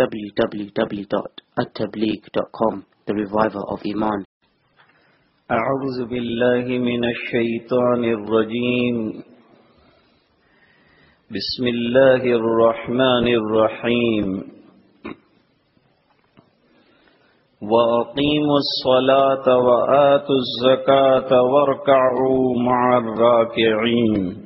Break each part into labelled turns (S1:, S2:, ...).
S1: www.attableek.com The Reviver of Iman.
S2: أعوذ بالله من الشيطان الرجيم. بسم الله الرحمن الرحيم. وأقيموا الصلاة وآتوا الزكاة واركعوا مع الراكعين.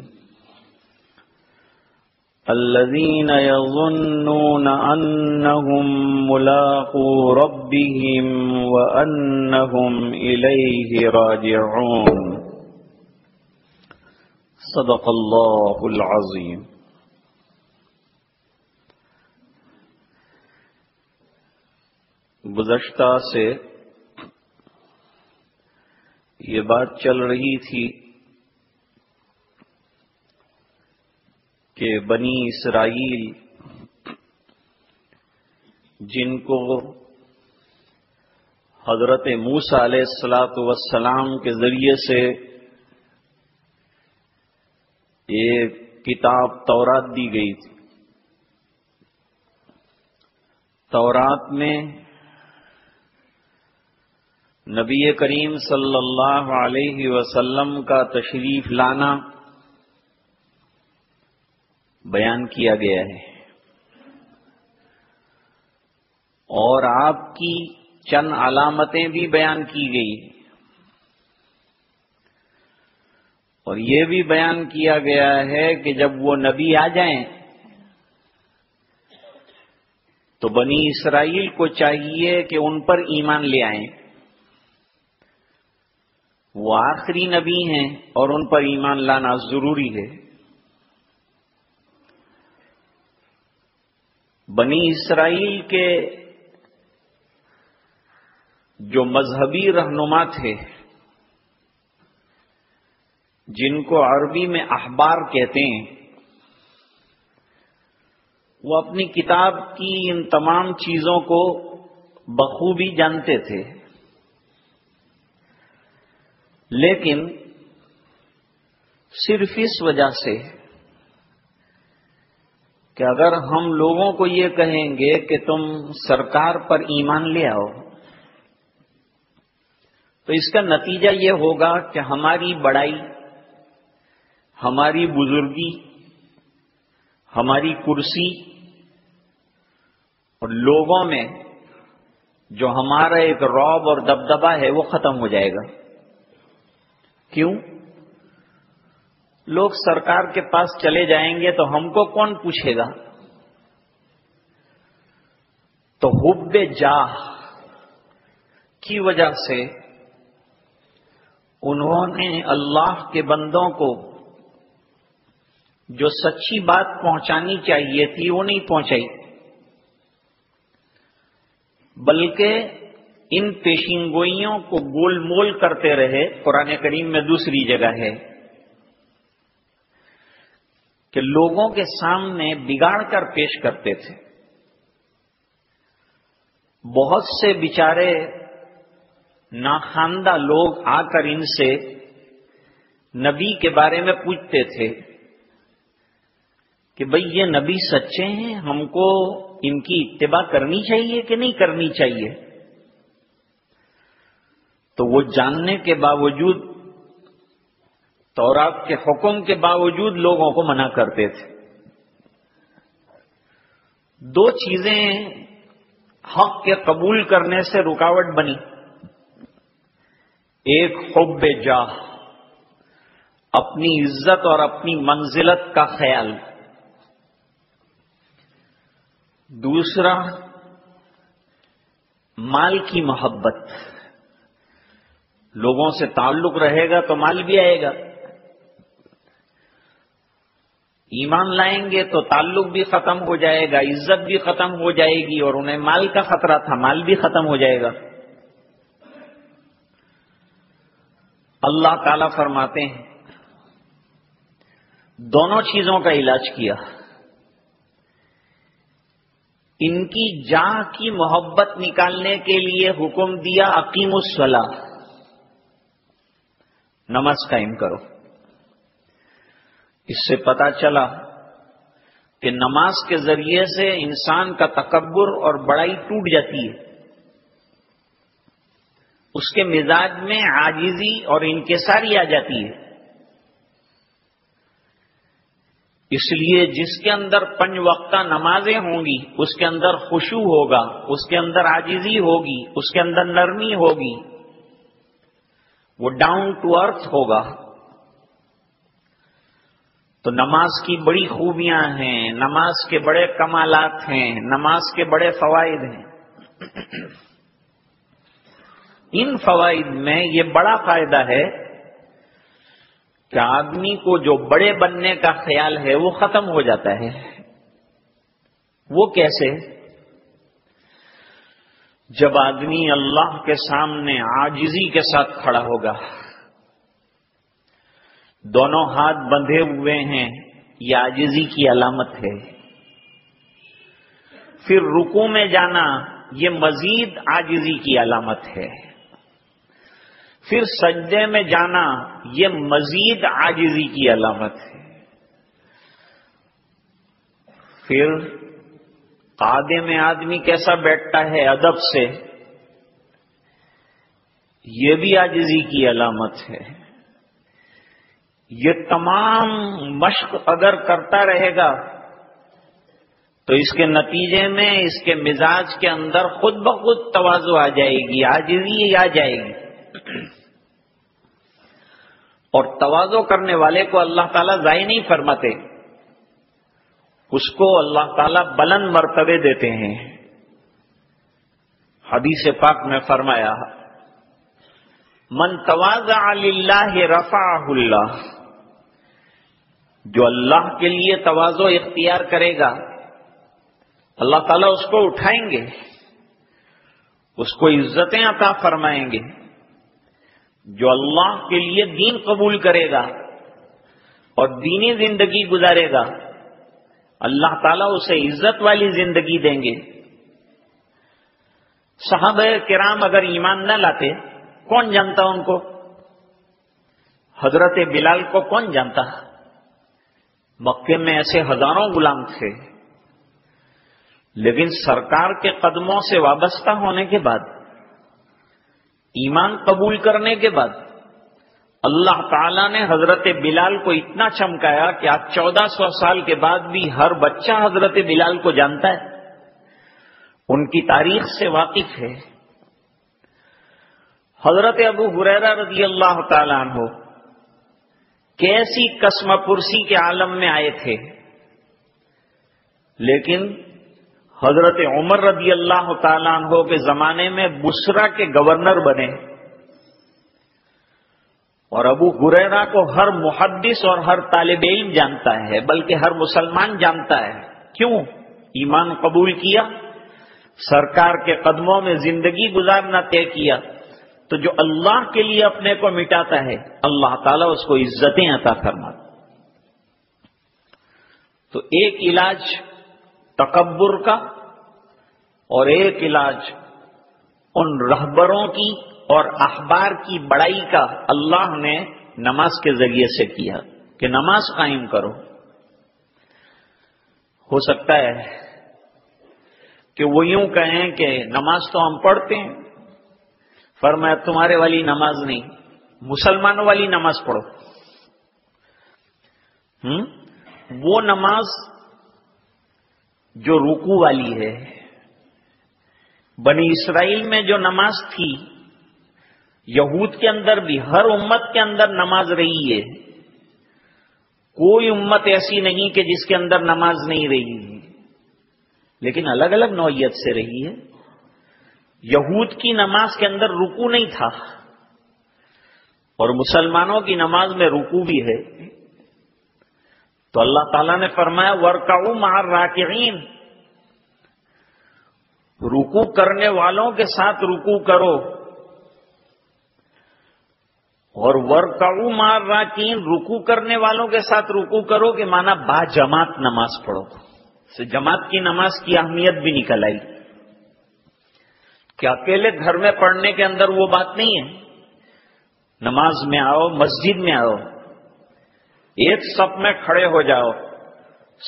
S2: الذين يظنون أنهم ملاقو ربهم وأنهم إليه راجعون. صدق الله العظيم. گزشتہ سے یہ بات چل رہی تھی کہ بنی اسرائیل جن کو حضرت موسا علیہ السلاۃ وسلام کے ذریعے سے ایک کتاب تورات دی گئی تھی۔ تورات میں نبی کریم صلی اللہ علیہ وسلم کا تشریف لانا بیان کیا گیا ہے۔ اور آپ کی چند علامتیں بھی بیان کی گئی۔ اور یہ بھی بیان کیا گیا ہے کہ جب وہ نبی آ جائیں تو بنی اسرائیل کو چاہیے کہ ان پر ایمان لے آئیں۔ وہ آخری نبی ہیں اور ان پر ایمان لانا ضروری ہے۔ بنی اسرائیل کے جو مذہبی رہنما تھے، جن کو عربی میں اخبار کہتے ہیں، وہ اپنی کتاب کی ان تمام چیزوں کو بخوبی جانتے تھے۔ لیکن صرف اس وجہ سے کہ اگر ہم لوگوں کو یہ کہیں گے کہ تم سرکار پر ایمان لے آؤ، تو اس کا نتیجہ یہ ہوگا کہ ہماری بڑائی، ہماری بزرگی، ہماری کرسی اور لوگوں میں جو ہمارا ایک روب اور دبدبا ہے وہ ختم ہو جائے گا۔ کیوں؟ لوگ سرکار کے پاس چلے جائیں گے تو ہم کو کون پوچھے گا؟ تو حب جاہ کی وجہ سے انہوں نے اللہ کے بندوں کو جو سچی بات پہنچانی چاہیے تھی وہ نہیں پہنچائی۔ بلکہ ان پیشنگوئیوں کو گول مول کرتے رہے۔ قرآن کریم میں دوسری جگہ ہے۔ کہ لوگوں کے سامنے بگاڑ کر پیش کرتے تھے۔ بہت سے بچارے ناخواندہ لوگ آ کر ان سے نبی کے بارے میں پوچھتے تھے کہ بھئی یہ نبی سچے ہیں؟ ہم کو ان کی اتباع کرنی چاہیے کہ نہیں کرنی چاہیے؟ تو وہ جاننے کے باوجود تورات کے حکم کے باوجود لوگوں کو منع کرتے تھے۔ دو چیزیں حق کے قبول کرنے سے رکاوٹ بنی۔ ایک، حب جاہ، اپنی عزت اور اپنی منزلت کا خیال۔ دوسرا، مال کی محبت۔ لوگوں سے تعلق رہے گا تو مال بھی آئے گا۔ ایمان لائیں گے تو تعلق بھی ختم ہو جائے گا، عزت بھی ختم ہو جائے گی اور انہیں مال کا خطرہ تھا، مال بھی ختم ہو جائے گا۔ اللہ تعالی فرماتے ہیں، دونوں چیزوں کا علاج کیا۔ ان کی جاں کی محبت نکالنے کے لیے حکم دیا عقیم الصلاح نماز قائم کرو۔ اس سے پتا چلا کہ نماز کے ذریعے سے انسان کا تکبر اور بڑائی ٹوٹ جاتی ہے۔ اس کے مزاج میں آجیزی اور انکساری آ جاتی ہے۔ اس لیے جس کے اندر پنج وقتہ نمازیں ہوں گی، اس کے اندر خوشو ہوگا، اس کے اندر آجیزی ہوگی، اس کے اندر نرمی ہوگی، وہ ڈاؤن ٹو ارتھ ہوگا۔ تو نماز کی بڑی خوبیاں ہیں، نماز کے بڑے کمالات ہیں، نماز کے بڑے فوائد ہیں۔ ان فوائد میں یہ بڑا فائدہ ہے کہ آدمی کو جو بڑے بننے کا خیال ہے وہ ختم ہو جاتا ہے۔ وہ کیسے؟ جب آدمی اللہ کے سامنے آجزی کے ساتھ کھڑا ہوگا۔ دونوں ہاتھ بندھے ہوئے ہیں، یہ آجزی کی علامت ہے۔ پھر رکو میں جانا، یہ مزید آجزی کی علامت ہے۔ پھر سجدے میں جانا، یہ مزید آجزی کی علامت ہے۔ پھر قادے میں آدمی کیسا بیٹھتا ہے ادب سے، یہ بھی آجزی کی علامت ہے۔ یہ تمام مشق اگر کرتا رہے گا تو اس کے نتیجے میں اس کے مزاج کے اندر خود بخود توازو آ جائے گی آجزی آ جائے گی۔ اور توازو کرنے والے کو اللہ تعالیٰ ضائع نہیں فرماتے، اس کو اللہ تعالیٰ بلند مرتبے دیتے ہیں۔ حدیث پاک میں فرمایا، من تواز اللہ رفا اللہ جو اللہ کے لیے توازو اختیار کرے گا، اللہ تعالیٰ اس کو اٹھائیں گے، اس کو عزتیں عطا فرمائیں گے۔ جو اللہ کے لیے دین قبول کرے گا اور دینی زندگی گزارے گا، اللہ تعالیٰ اسے عزت والی زندگی دیں گے۔ صحابہ کرام اگر ایمان نہ لاتے، کون جانتا ان کو؟ حضرت بلال کو کون جانتا؟ مکے میں ایسے ہزاروں غلام تھے۔ لیکن سرکار کے قدموں سے وابستہ ہونے کے بعد، ایمان قبول کرنے کے بعد، اللہ تعالیٰ نے حضرت بلال کو اتنا چمکایا کہ آج چودہ سو سال کے بعد بھی ہر بچہ حضرت بلال کو جانتا ہے۔ ان کی تاریخ سے واقف ہے۔ حضرت ابو حریرا رضی اللہ تعالیٰ عنہ کیسی قسم پرسی کے عالم میں آئے تھے۔ لیکن حضرت عمر رضی اللہ تعالیٰ عنہ کے زمانے میں بسرا کے گورنر بنے۔ اور ابو ہریرا کو ہر محدث اور ہر طالب علم جانتا ہے، بلکہ ہر مسلمان جانتا ہے۔ کیوں؟ ایمان قبول کیا، سرکار کے قدموں میں زندگی گزارنا طے کیا۔ تو جو اللہ کے لیے اپنے کو مٹاتا ہے، اللہ تعالیٰ اس کو عزتیں عطا فرما تو ایک علاج تکبر کا اور ایک علاج ان رہبروں کی اور اخبار کی بڑائی کا اللہ نے نماز کے ذریعے سے کیا کہ نماز قائم کرو۔ ہو سکتا ہے کہ وہ یوں کہیں کہ نماز تو ہم پڑھتے ہیں پر میں تمہارے والی نماز نہیں، مسلمانوں والی نماز پڑھو۔ ہوں وہ نماز جو رکو والی ہے۔ بنی اسرائیل میں جو نماز تھی، یہود کے اندر بھی، ہر امت کے اندر نماز رہی ہے۔ کوئی امت ایسی نہیں کہ جس کے اندر نماز نہیں رہی ہے۔ لیکن الگ الگ نوعیت سے رہی ہے۔ یہود کی نماز کے اندر رکو نہیں تھا اور مسلمانوں کی نماز میں رکو بھی ہے تو اللہ تعالیٰ نے فرمایا ورکاؤ مار راکعین رکو کرنے والوں کے ساتھ رکو کرو۔ اور ورکاؤ مار راکین رکو کرنے والوں کے ساتھ رکو کرو، کہ مانا با جماعت نماز پڑھو۔ سے جماعت کی نماز کی اہمیت بھی نکل آئی۔ کہ اکیلے گھر میں پڑھنے کے اندر وہ بات نہیں ہے۔ نماز میں آؤ، مسجد میں آؤ۔ ایک سب میں کھڑے ہو جاؤ۔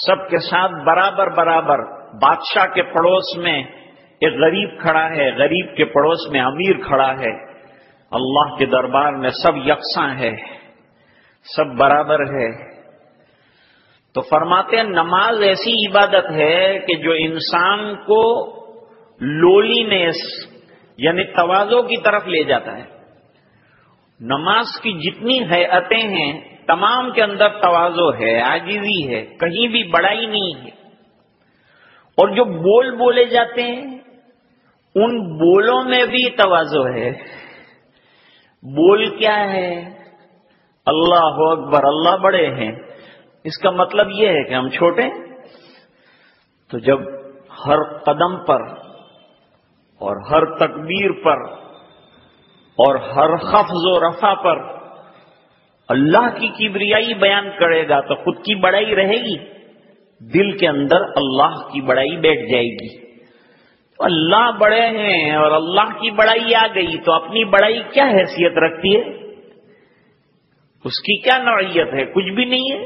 S2: سب کے ساتھ برابر برابر بادشاہ کے پڑوس میں ایک غریب کھڑا ہے۔ غریب کے پڑوس میں امیر کھڑا ہے۔ اللہ کے دربار میں سب یکساں ہے۔ سب برابر ہے۔ تو فرماتے ہیں، نماز ایسی عبادت ہے کہ جو انسان کو لولینس یعنی توازوں کی طرف لے جاتا ہے۔ نماز کی جتنی حیاتیں ہیں، تمام کے اندر توازو ہے آجیزی ہے، کہیں بھی بڑائی نہیں ہے۔ اور جو بول بولے جاتے ہیں، ان بولوں میں بھی توازو ہے۔ بول کیا ہے؟ اللہ اکبر، اللہ بڑے ہیں۔ اس کا مطلب یہ ہے کہ ہم چھوٹے تو جب ہر قدم پر اور ہر تکبیر پر اور ہر خفظ و رفع پر اللہ کی کبریائی بیان کرے گا تو خود کی بڑائی رہے گی، دل کے اندر اللہ کی بڑائی بیٹھ جائے گی۔ تو اللہ بڑے ہیں اور اللہ کی بڑائی آ گئی تو اپنی بڑائی کیا حیثیت رکھتی ہے؟ اس کی کیا نوعیت ہے؟ کچھ بھی نہیں ہے۔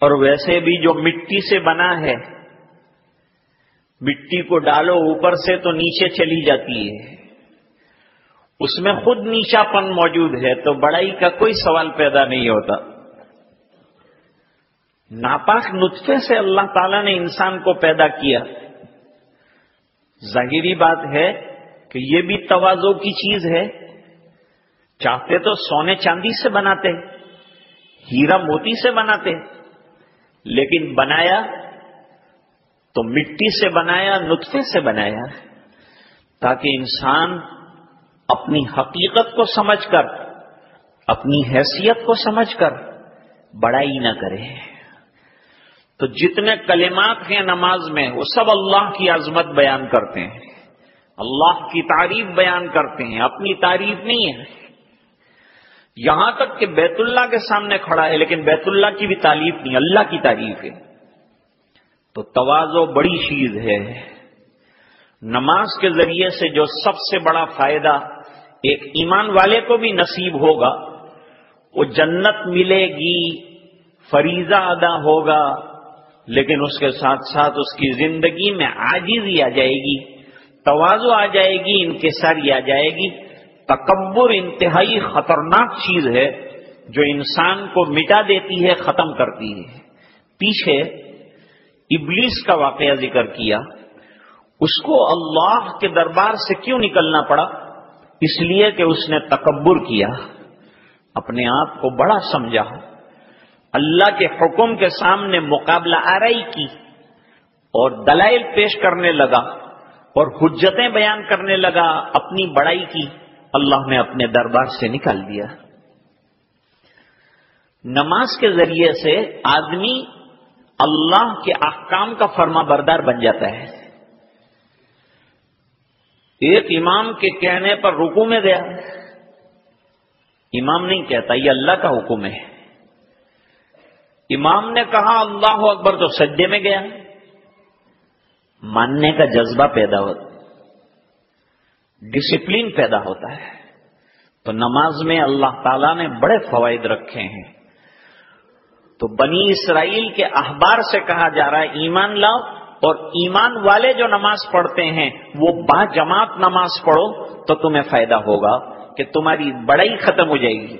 S2: اور ویسے بھی جو مٹی سے بنا ہے مٹی کو ڈالو اوپر سے تو نیچے چلی جاتی ہے۔ اس میں خود نیچا پن موجود ہے، تو بڑائی کا کوئی سوال پیدا نہیں ہوتا۔ ناپاک نطفے سے اللہ تعالی نے انسان کو پیدا کیا۔ ظاہری بات ہے کہ یہ بھی توازو کی چیز ہے۔ چاہتے تو سونے چاندی سے بناتے، ہیرا موتی سے بناتے، لیکن بنایا تو مٹی سے بنایا، نطفے سے بنایا تاکہ انسان اپنی حقیقت کو سمجھ کر، اپنی حیثیت کو سمجھ کر بڑائی نہ کرے۔ تو جتنے کلمات ہیں نماز میں، وہ سب اللہ کی عظمت بیان کرتے ہیں۔ اللہ کی تعریف بیان کرتے ہیں، اپنی تعریف نہیں ہے۔ یہاں تک کہ بیت اللہ کے سامنے کھڑا ہے، لیکن بیت اللہ کی بھی تعریف نہیں، اللہ کی تعریف ہے۔ تو توازو بڑی چیز ہے۔ نماز کے ذریعے سے جو سب سے بڑا فائدہ ایک ایمان والے کو بھی نصیب ہوگا، وہ جنت ملے گی، فریضہ ادا ہوگا، لیکن اس کے ساتھ ساتھ اس کی زندگی میں آجیزی آ جائے گی، توازو آ جائے گی، انکساری آ جائے گی۔ تکبر انتہائی خطرناک چیز ہے، جو انسان کو مٹا دیتی ہے، ختم کرتی ہے۔ پیچھے ابلیس کا واقعہ ذکر کیا، اس کو اللہ کے دربار سے کیوں نکلنا پڑا؟ اس لیے کہ اس نے تکبر کیا، اپنے آپ کو بڑا سمجھا۔ اللہ کے حکم کے سامنے مقابلہ آرائی کی اور دلائل پیش کرنے لگا اور حجتیں بیان کرنے لگا، اپنی بڑائی کی۔ اللہ نے اپنے دربار سے نکال دیا۔ نماز کے ذریعے سے آدمی اللہ کے احکام کا فرما بردار بن جاتا ہے۔ ایک امام کے کہنے پر رکو میں گیا۔ امام نہیں کہتا، یہ اللہ کا حکم ہے۔ امام نے کہا، اللہ اکبر تو سجدے میں گیا۔ ماننے کا جذبہ پیدا ہوتا ڈسپلن پیدا ہوتا ہے۔ تو نماز میں اللہ تعالی نے بڑے فوائد رکھے ہیں۔ تو بنی اسرائیل کے اخبار سے کہا جا رہا ہے، ایمان لاؤ اور ایمان والے جو نماز پڑھتے ہیں، وہ با جماعت نماز پڑھو تو تمہیں فائدہ ہوگا کہ تمہاری بڑائی ختم ہو جائے گی۔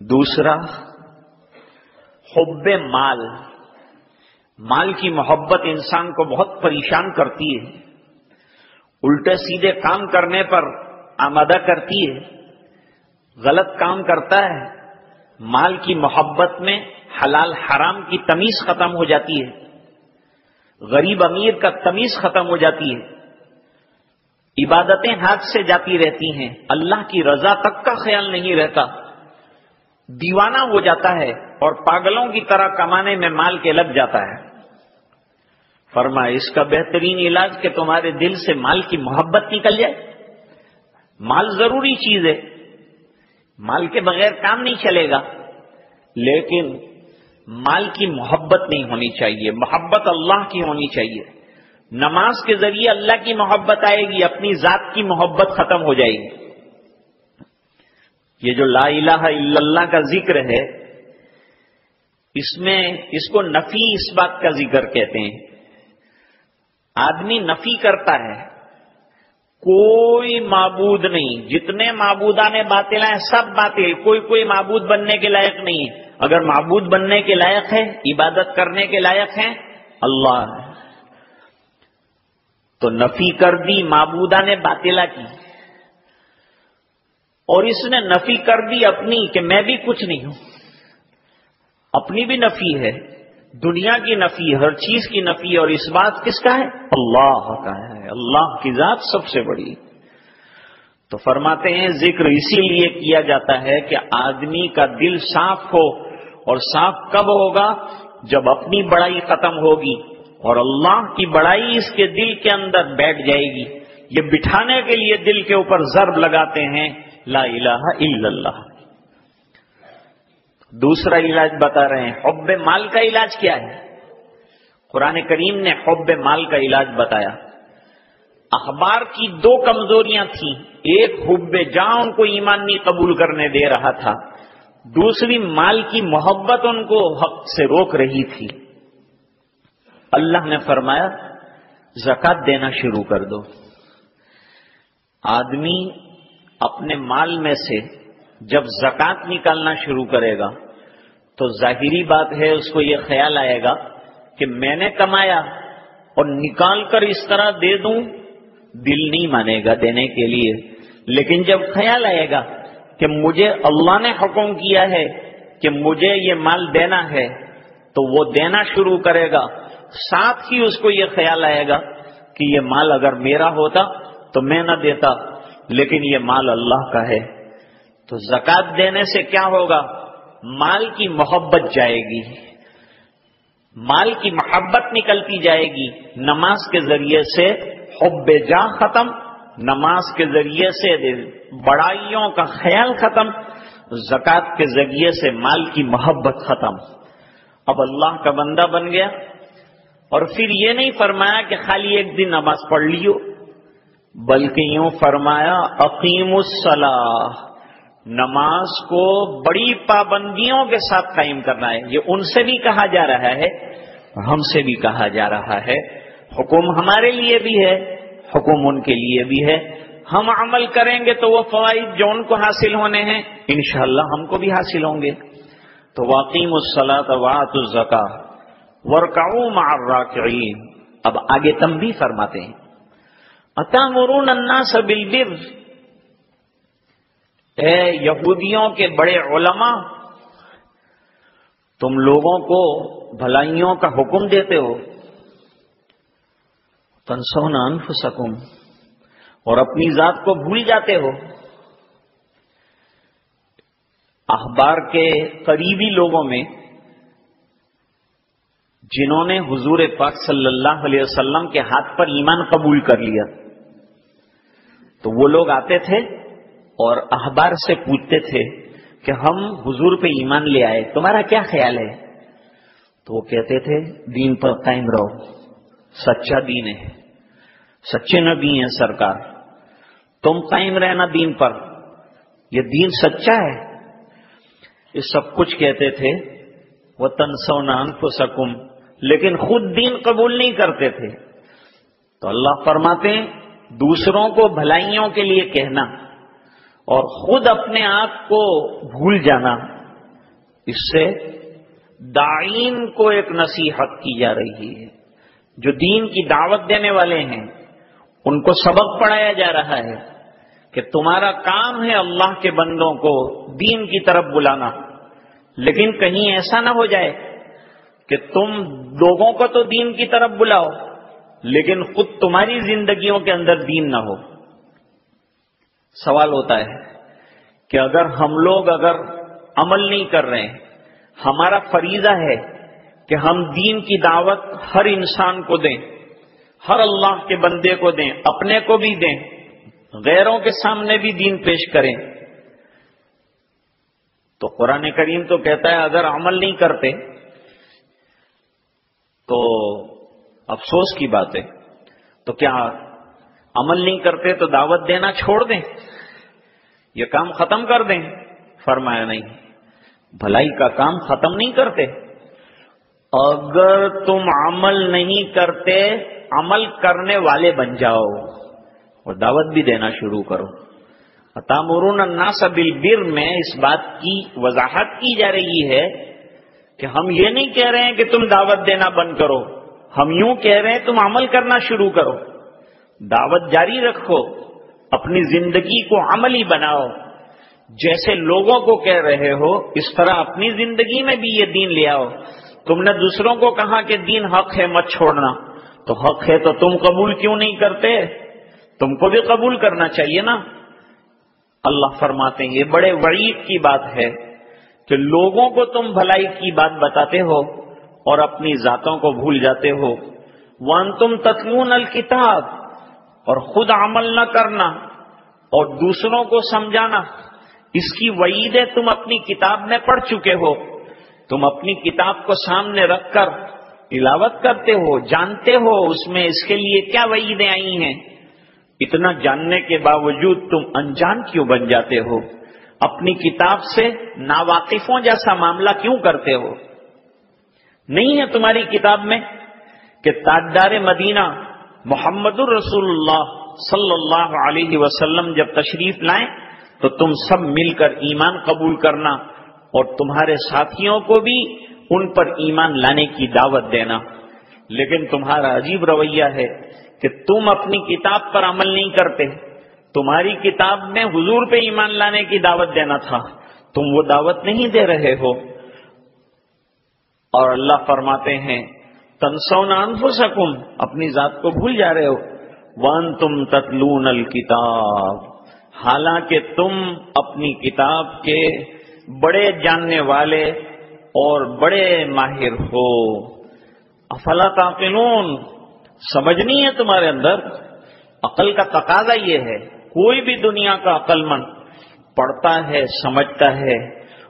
S2: دوسرا، حب مال۔ مال کی محبت انسان کو بہت پریشان کرتی ہے۔ الٹے سیدھے کام کرنے پر آمادہ کرتی ہے۔ غلط کام کرتا ہے۔ مال کی محبت میں حلال حرام کی تمیز ختم ہو جاتی ہے۔ غریب امیر کا تمیز ختم ہو جاتی ہے۔ عبادتیں ہاتھ سے جاتی رہتی ہیں۔ اللہ کی رضا تک کا خیال نہیں رہتا۔ دیوانہ ہو جاتا ہے اور پاگلوں کی طرح کمانے میں مال کے لگ جاتا ہے۔ فرما اس کا بہترین علاج کہ تمہارے دل سے مال کی محبت نکل جائے۔ مال ضروری چیز ہے۔ مال کے بغیر کام نہیں چلے گا۔ لیکن مال کی محبت نہیں ہونی چاہیے، محبت اللہ کی ہونی چاہیے۔ نماز کے ذریعے اللہ کی محبت آئے گی، اپنی ذات کی محبت ختم ہو جائے گی۔ یہ جو لا الہ الا اللہ کا ذکر ہے، اس میں اس کو نفی اس بات کا ذکر کہتے ہیں۔ آدمی نفی کرتا ہے کوئی معبود نہیں۔ جتنے معبودہ نے باطل ہیں، سب باطل۔ کوئی کوئی معبود بننے کے لائق نہیں۔ ہے اگر معبود بننے کے لائق ہے، عبادت کرنے کے لائق ہیں، اللہ تو نفی کر دی معبودہ نے باطلا کی۔ اور اس نے نفی کر دی اپنی، کہ میں بھی کچھ نہیں ہوں۔ اپنی بھی نفی ہے۔ دنیا کی نفی، ہر چیز کی نفی اور اس بات کس کا ہے؟ اللہ کا ہے۔ اللہ کی ذات سب سے بڑی۔ تو فرماتے ہیں، ذکر اسی لیے کیا جاتا ہے کہ آدمی کا دل صاف ہو اور صاف کب ہوگا؟ جب اپنی بڑائی ختم ہوگی اور اللہ کی بڑائی اس کے دل کے اندر بیٹھ جائے گی۔ یہ بٹھانے کے لیے دل کے اوپر ضرب لگاتے ہیں، لا الہ الا اللہ۔ دوسرا علاج بتا رہے ہیں، حب مال کا علاج کیا ہے؟ قرآن کریم نے حب مال کا علاج بتایا۔ اخبار کی دو کمزوریاں تھیں۔ ایک حب جاں ان کو ایمان نہیں قبول کرنے دے رہا تھا۔ دوسری مال کی محبت ان کو حق سے روک رہی تھی۔ اللہ نے فرمایا، زکات دینا شروع کر دو۔ آدمی اپنے مال میں سے جب زکات نکالنا شروع کرے گا تو ظاہری بات ہے، اس کو یہ خیال آئے گا کہ میں نے کمایا اور نکال کر اس طرح دے دوں، دل نہیں مانے گا دینے کے لیے۔ لیکن جب خیال آئے گا کہ مجھے اللہ نے حکم کیا ہے کہ مجھے یہ مال دینا ہے، تو وہ دینا شروع کرے گا۔ ساتھ ہی اس کو یہ خیال آئے گا کہ یہ مال اگر میرا ہوتا تو میں نہ دیتا، لیکن یہ مال اللہ کا ہے۔ تو زکات دینے سے کیا ہوگا؟ مال کی محبت جائے گی۔ مال کی محبت نکلتی جائے گی۔ نماز کے ذریعے سے حب جا ختم، نماز کے ذریعے سے بڑائیوں کا خیال ختم زکات کے ذریعے سے مال کی محبت ختم۔ اب اللہ کا بندہ بن گیا۔ اور پھر یہ نہیں فرمایا کہ خالی ایک دن نماز پڑھ لیو، بلکہ یوں فرمایا عقیم الصلاح نماز کو بڑی پابندیوں کے ساتھ قائم کرنا ہے۔ یہ ان سے بھی کہا جا رہا ہے، ہم سے بھی کہا جا رہا ہے۔ حکم ہمارے لیے بھی ہے، حکم ان کے لیے بھی ہے۔ ہم عمل کریں گے تو وہ فوائد جو ان کو حاصل ہونے ہیں، انشاءاللہ ہم کو بھی حاصل ہوں گے۔ تو واقعی مسلاط وات الزکا ورکاؤ الراکعین اب آگے تم بھی فرماتے ہیں۔ اتا مرون انا سبل اے یہودیوں کے بڑے علماء، تم لوگوں کو بھلائیوں کا حکم دیتے ہو۔ تنسون انفسکم، اور اپنی ذات کو بھول جاتے ہو۔ اخبار کے قریبی لوگوں میں، جنہوں نے حضور پاک صلی اللہ علیہ وسلم کے ہاتھ پر ایمان قبول کر لیا، تو وہ لوگ آتے تھے اور اخبار سے پوچھتے تھے کہ ہم حضور پہ ایمان لے آئے، تمہارا کیا خیال ہے؟ تو وہ کہتے تھے، دین پر قائم رہو، سچا دین ہے، سچے نبی ہیں سرکار، تم قائم رہنا دین پر، یہ دین سچا ہے۔ یہ سب کچھ کہتے تھے وہ تنسونان کو سکم لیکن خود دین قبول نہیں کرتے تھے۔ تو اللہ فرماتے ہیں، دوسروں کو بھلائیوں کے لیے کہنا۔ اور خود اپنے آپ کو بھول جانا۔ اس سے دائین کو ایک نصیحت کی جا رہی ہے۔ جو دین کی دعوت دینے والے ہیں، ان کو سبق پڑھایا جا رہا ہے کہ تمہارا کام ہے اللہ کے بندوں کو دین کی طرف بلانا۔ لیکن کہیں ایسا نہ ہو جائے کہ تم لوگوں کو تو دین کی طرف بلاؤ، لیکن خود تمہاری زندگیوں کے اندر دین نہ ہو۔ سوال ہوتا ہے کہ اگر ہم لوگ اگر عمل نہیں کر رہے ہیں، ہمارا فریضہ ہے کہ ہم دین کی دعوت ہر انسان کو دیں، ہر اللہ کے بندے کو دیں، اپنے کو بھی دیں، غیروں کے سامنے بھی دین پیش کریں۔ تو قرآن کریم تو کہتا ہے، اگر عمل نہیں کرتے تو افسوس کی بات ہے۔ تو کیا عمل نہیں کرتے تو دعوت دینا چھوڑ دیں۔ یہ کام ختم کر دیں۔ فرمایا نہیں، بھلائی کا کام ختم نہیں کرتے۔ اگر تم عمل نہیں کرتے، عمل کرنے والے بن جاؤ۔ اور دعوت بھی دینا شروع کرو۔ تامرون الناس بالبر میں اس بات کی وضاحت کی جا رہی ہے کہ ہم یہ نہیں کہہ رہے ہیں کہ تم دعوت دینا بند کرو۔ ہم یوں کہہ رہے ہیں تم عمل کرنا شروع کرو۔ دعوت جاری رکھو، اپنی زندگی کو عملی بناؤ۔ جیسے لوگوں کو کہہ رہے ہو، اس طرح اپنی زندگی میں بھی یہ دین لے آؤ۔ تم نے دوسروں کو کہا کہ دین حق ہے، مت چھوڑنا۔ تو حق ہے تو تم قبول کیوں نہیں کرتے؟ تم کو بھی قبول کرنا چاہیے نا۔ اللہ فرماتے ہیں، یہ بڑے وعید کی بات ہے کہ لوگوں کو تم بھلائی کی بات بتاتے ہو اور اپنی ذاتوں کو بھول جاتے ہو۔ وان تم تتلون الکتاب اور خود عمل نہ کرنا اور دوسروں کو سمجھانا اس کی وعیدیں تم اپنی کتاب میں پڑھ چکے ہو تم اپنی کتاب کو سامنے رکھ کر تلاوت کرتے ہو، جانتے ہو اس میں اس کے لیے کیا وعیدیں آئی ہیں۔ اتنا جاننے کے باوجود تم انجان کیوں بن جاتے ہو؟ اپنی کتاب سے ناواقفوں جیسا معاملہ کیوں کرتے ہو؟ نہیں ہے تمہاری کتاب میں کہ تاجدار مدینہ محمد الرسول اللہ صلی اللہ علیہ وسلم جب تشریف لائیں تو تم سب مل کر ایمان قبول کرنا اور تمہارے ساتھیوں کو بھی ان پر ایمان لانے کی دعوت دینا۔ لیکن تمہارا عجیب رویہ ہے کہ تم اپنی کتاب پر عمل نہیں کرتے۔ تمہاری کتاب میں حضور پہ ایمان لانے کی دعوت دینا تھا۔ تم وہ دعوت نہیں دے رہے ہو۔ اور اللہ فرماتے ہیں تنسون انفسکم، اپنی ذات کو بھول جا رہے ہو۔ ون تم تتلون الکتاب، حالانکہ تم اپنی کتاب کے بڑے جاننے والے اور بڑے ماہر ہو۔ افلا تعقلون، سمجھ نہیں ہے تمہارے اندر۔ عقل کا تقاضا یہ ہے، کوئی بھی دنیا کا عقل مند پڑھتا ہے، سمجھتا ہے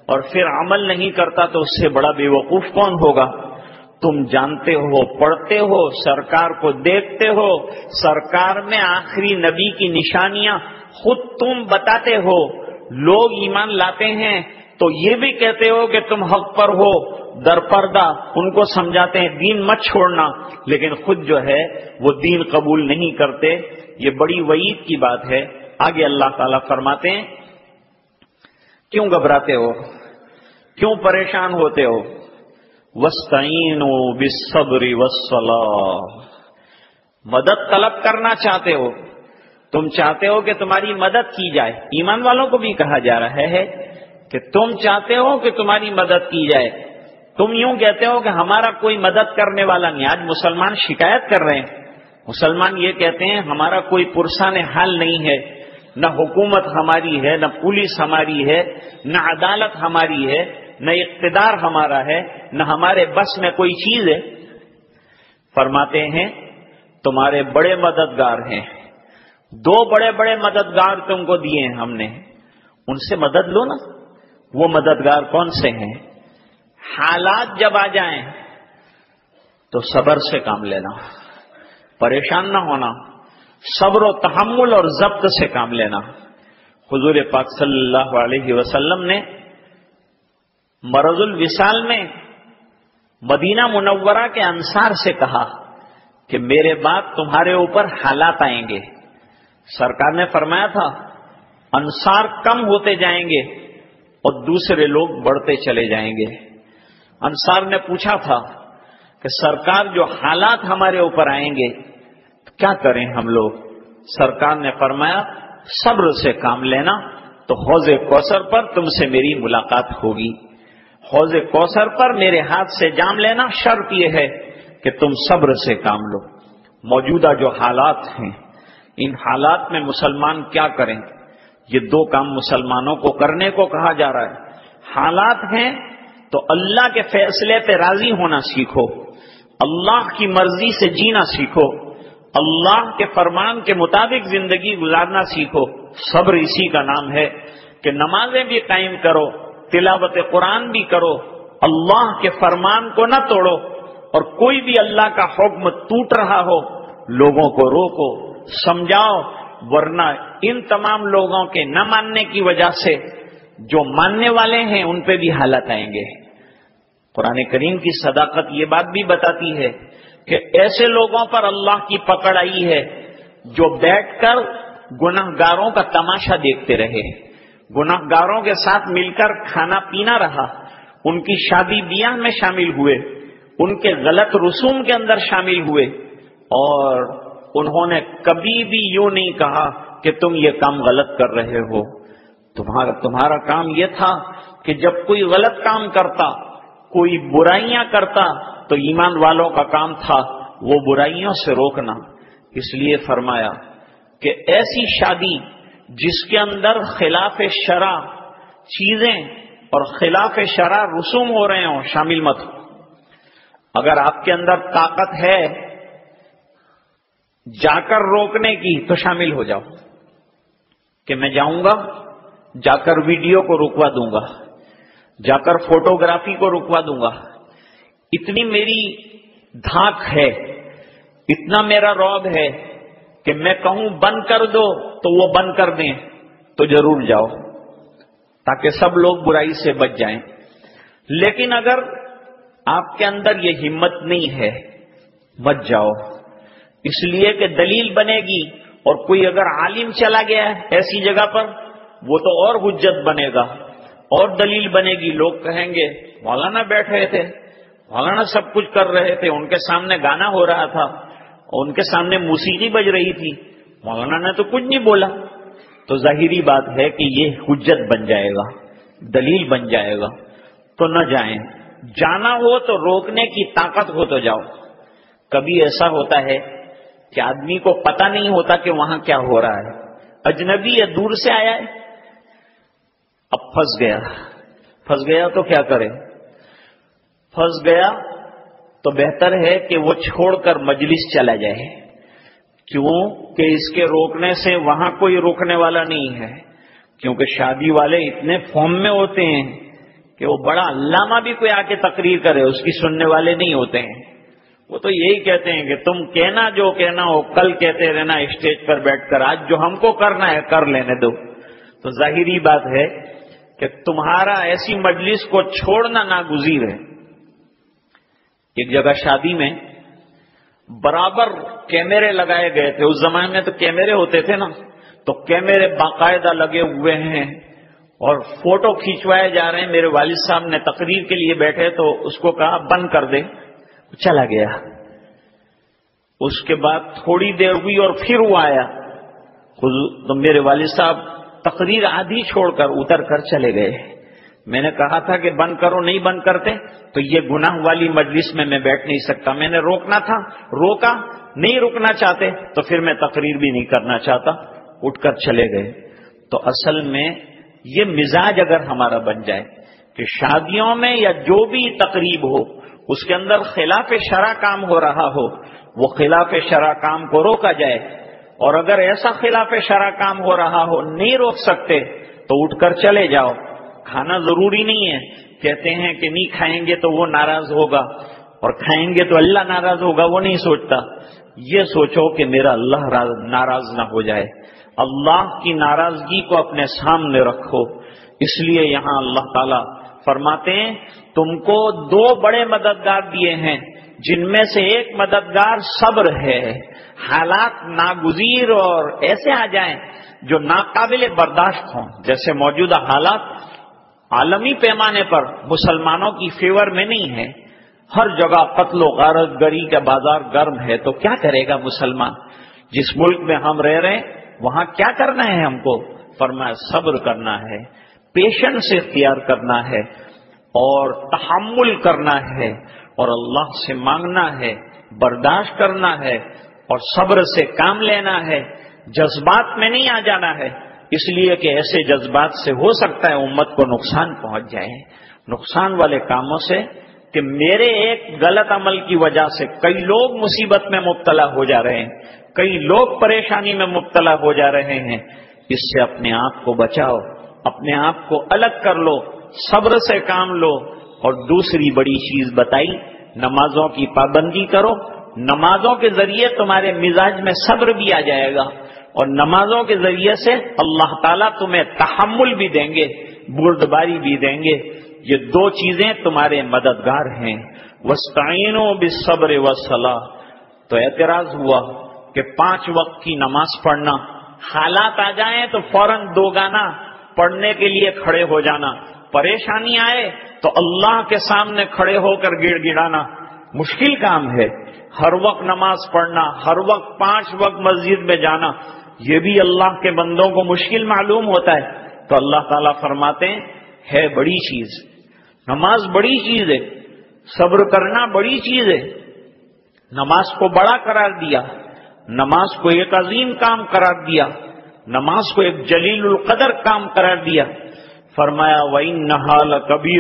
S2: اور پھر عمل نہیں کرتا تو اس سے بڑا بے وقوف کون ہوگا؟ تم جانتے ہو، پڑھتے ہو، سرکار کو دیکھتے ہو، سرکار میں آخری نبی کی نشانیاں خود تم بتاتے ہو، لوگ ایمان لاتے ہیں، تو یہ بھی کہتے ہو کہ تم حق پر ہو در پردہ ان کو سمجھاتے ہیں، دین مت چھوڑنا۔ لیکن خود جو ہے، وہ دین قبول نہیں کرتے۔ یہ بڑی وعید کی بات ہے۔ آگے اللہ تعالی فرماتے ہیں، کیوں گھبراتے ہو؟ کیوں پریشان ہوتے ہو؟ وسطین بصبری وسلا مدد طلب کرنا چاہتے ہو، تم چاہتے ہو کہ تمہاری مدد کی جائے۔ ایمان والوں کو بھی کہا جا رہا ہے کہ تم چاہتے ہو کہ تمہاری مدد کی جائے۔ تم یوں کہتے ہو کہ ہمارا کوئی مدد کرنے والا نہیں۔ آج مسلمان شکایت کر رہے ہیں۔ مسلمان یہ کہتے ہیں، ہمارا کوئی پرسان حال نہیں ہے۔ نہ حکومت ہماری ہے، نہ پولیس ہماری ہے، نہ عدالت ہماری ہے۔ نہ اقتدار ہمارا ہے، نہ ہمارے بس میں کوئی چیز ہے۔ فرماتے ہیں، تمہارے بڑے مددگار ہیں۔ دو بڑے بڑے مددگار تم کو دیے ہیں ہم نے۔ ان سے مدد لو نا۔ وہ مددگار کون سے ہیں؟ حالات جب آ جائیں، تو صبر سے کام لینا۔ پریشان نہ ہونا۔ صبر و تحمل اور ضبط سے کام لینا۔ حضور پاک صلی اللہ علیہ وسلم نے مرض الوصال میں مدینہ منورہ کے انصار سے کہا کہ میرے بعد تمہارے اوپر حالات آئیں گے۔ سرکار نے فرمایا تھا، انصار کم ہوتے جائیں گے اور دوسرے لوگ بڑھتے چلے جائیں گے۔ انصار نے پوچھا تھا کہ سرکار جو حالات ہمارے اوپر آئیں گے کیا کریں ہم لوگ؟ سرکار نے فرمایا، صبر سے کام لینا تو حوض کوثر پر تم سے میری ملاقات ہوگی۔ حوض کوثر پر میرے ہاتھ سے جام لینا شرط یہ ہے کہ تم صبر سے کام لو۔ موجودہ جو حالات ہیں، ان حالات میں مسلمان کیا کریں؟ یہ دو کام مسلمانوں کو کرنے کو کہا جا رہا ہے۔ حالات ہیں تو اللہ کے فیصلے پہ راضی ہونا سیکھو۔ اللہ کی مرضی سے جینا سیکھو۔ اللہ کے فرمان کے مطابق زندگی گزارنا سیکھو۔ صبر اسی کا نام ہے کہ نمازیں بھی قائم کرو۔ تلاوت قرآن بھی کرو، اللہ کے فرمان کو نہ توڑو اور کوئی بھی اللہ کا حکم ٹوٹ رہا ہو، لوگوں کو روکو، سمجھاؤ، ورنہ ان تمام لوگوں کے نہ ماننے کی وجہ سے جو ماننے والے ہیں ان پہ بھی حالت آئیں گے۔ قرآن کریم کی صداقت یہ بات بھی بتاتی ہے کہ ایسے لوگوں پر اللہ کی پکڑ آئی ہے جو بیٹھ کر گناہ گاروں کا تماشا دیکھتے رہے۔ گناہ گاروں کے ساتھ مل کر کھانا پینا رہا۔ ان کی شادی بیاہ میں شامل ہوئے۔ ان کے غلط رسوم کے اندر شامل ہوئے۔ اور انہوں نے کبھی بھی یوں نہیں کہا کہ تم یہ کام غلط کر رہے ہو۔ تمہارا تمہارا کام یہ تھا کہ جب کوئی غلط کام کرتا، کوئی برائیاں کرتا، تو ایمان والوں کا کام تھا وہ برائیوں سے روکنا۔ اس لیے فرمایا کہ ایسی شادی جس کے اندر خلاف شرع چیزیں اور خلاف شرع رسوم ہو رہے ہوں، شامل مت ہو۔ اگر آپ کے اندر طاقت ہے جا کر روکنے کی، تو شامل ہو جاؤ۔ کہ میں جاؤں گا، جا کر ویڈیو کو رکوا دوں گا، جا کر فوٹوگرافی کو رکوا دوں گا۔ اتنی میری دھاک ہے، اتنا میرا روب ہے کہ میں کہوں بند کر دو تو وہ بند کر دیں، تو ضرور جاؤ، تاکہ سب لوگ برائی سے بچ جائیں۔ لیکن اگر آپ کے اندر یہ ہمت نہیں ہے مت جاؤ۔ اس لیے کہ دلیل بنے گی، اور کوئی اگر عالم چلا گیا ہے ایسی جگہ پر، وہ تو اور حجت بنے گا، اور دلیل بنے گی۔ لوگ کہیں گے، مولانا بیٹھ رہے تھے، مولانا سب کچھ کر رہے تھے، ان کے سامنے گانا ہو رہا تھا۔ ان کے سامنے موسیقی بج رہی تھی۔ مولانا نے تو کچھ نہیں بولا۔ تو ظاہری بات ہے کہ یہ حجت بن جائے گا، دلیل بن جائے گا۔ تو نہ جائیں۔ جانا ہو تو روکنے کی طاقت ہو تو جاؤ۔ کبھی ایسا ہوتا ہے کہ آدمی کو پتا نہیں ہوتا کہ وہاں کیا ہو رہا ہے۔ اجنبی یا دور سے آیا ہے۔ اب پھنس گیا۔ پھنس گیا تو کیا کرے؟ پھنس گیا تو بہتر ہے کہ وہ چھوڑ کر مجلس چلا جائے۔ کیوں؟ کہ اس کے روکنے سے وہاں کوئی روکنے والا نہیں ہے۔ کیونکہ شادی والے اتنے فارم میں ہوتے ہیں کہ وہ بڑا علامہ بھی کوئی آ کے تقریر کرے، اس کی سننے والے نہیں ہوتے ہیں۔ وہ تو یہی کہتے ہیں کہ تم کہنا جو کہنا ہو، کل کہتے رہنا، اسٹیج پر بیٹھ کر آج جو ہم کو کرنا ہے، کر لینے دو۔ تو ظاہری بات ہے کہ تمہارا ایسی مجلس کو چھوڑنا ناگزیر ہے۔ ایک جگہ شادی میں برابر کیمرے لگائے گئے تھے۔ اس زمانے میں تو کیمرے ہوتے تھے نا۔ تو کیمرے باقاعدہ لگے ہوئے ہیں اور فوٹو کھینچوائے جا رہے ہیں۔ میرے والد صاحب نے تقریر کے لیے بیٹھے تو اس کو کہا، بند کر دے۔ چلا گیا۔ اس کے بعد تھوڑی دیر ہوئی اور پھر وہ آیا۔ تو میرے والد صاحب تقریر آدھی چھوڑ کر اتر کر چلے گئے۔ میں نے کہا تھا کہ بند کرو، نہیں بند کرتے، تو یہ گناہ والی مجلس میں میں بیٹھ نہیں سکتا۔ میں نے روکنا تھا، روکا، نہیں رکنا چاہتے، تو پھر میں تقریر بھی نہیں کرنا چاہتا۔ اٹھ کر چلے گئے۔ تو اصل میں یہ مزاج اگر ہمارا بن جائے کہ شادیوں میں یا جو بھی تقریب ہو، اس کے اندر خلاف شرع کام ہو رہا ہو، وہ خلاف شرع کام کو روکا جائے۔ اور اگر ایسا خلاف شرع کام ہو رہا ہو، نہیں روک سکتے، تو اٹھ کر چلے جاؤ۔ کھانا ضروری نہیں ہے۔ کہتے ہیں کہ نہیں کھائیں گے تو وہ ناراض ہوگا۔ اور کھائیں گے تو اللہ ناراض ہوگا، وہ نہیں سوچتا۔ یہ سوچو کہ میرا اللہ ناراض نہ ہو جائے۔ اللہ کی ناراضگی کو اپنے سامنے رکھو۔ اس لیے یہاں اللہ تعالی فرماتے ہیں، تم کو دو بڑے مددگار دیے ہیں، جن میں سے ایک مددگار صبر ہے۔ حالات ناگزیر اور ایسے آ جائیں جو ناقابل برداشت ہوں۔ جیسے موجودہ حالات عالمی پیمانے پر مسلمانوں کی فیور میں نہیں ہے۔ ہر جگہ قتل و غارت گری کا بازار گرم ہے تو کیا کرے گا مسلمان؟ جس ملک میں ہم رہ رہے ہیں، وہاں کیا کرنا ہے ہم کو؟ فرمایا، صبر کرنا ہے، پیشنس اختیار کرنا ہے اور تحمل کرنا ہے اور اللہ سے مانگنا ہے، برداشت کرنا ہے اور صبر سے کام لینا ہے۔ جذبات میں نہیں آ جانا ہے۔ اس لیے کہ ایسے جذبات سے ہو سکتا ہے امت کو نقصان پہنچ جائے۔ نقصان والے کاموں سے کہ میرے ایک غلط عمل کی وجہ سے کئی لوگ مصیبت میں مبتلا ہو جا رہے ہیں، کئی لوگ پریشانی میں مبتلا ہو جا رہے ہیں۔ اس سے اپنے آپ کو بچاؤ، اپنے آپ کو الگ کر لو، صبر سے کام لو۔ اور دوسری بڑی چیز بتائی، نمازوں کی پابندی کرو۔ نمازوں کے ذریعے تمہارے مزاج میں صبر بھی آ جائے گا۔ اور نمازوں کے ذریعے سے اللہ تعالیٰ تمہیں تحمل بھی دیں گے، بردباری بھی دیں گے۔ یہ دو چیزیں تمہارے مددگار ہیں۔ وسطین و بصبر و تو اعتراض ہوا کہ پانچ وقت کی نماز پڑھنا۔ حالات آ جائیں تو فوراً دو گانا پڑھنے کے لیے کھڑے ہو جانا۔ پریشانی آئے تو اللہ کے سامنے کھڑے ہو کر گڑ گڑانا۔ مشکل کام ہے۔ ہر وقت نماز پڑھنا، ہر وقت پانچ وقت مسجد میں جانا۔ یہ بھی اللہ کے بندوں کو مشکل معلوم ہوتا ہے۔ تو اللہ تعالیٰ فرماتے ہیں، ہے بڑی چیز۔ نماز بڑی چیز ہے۔ صبر کرنا بڑی چیز ہے۔ نماز کو بڑا قرار دیا۔ نماز کو ایک عظیم کام قرار دیا۔ نماز کو ایک جلیل القدر کام قرار دیا۔ فرمایا وئی نہال کبھی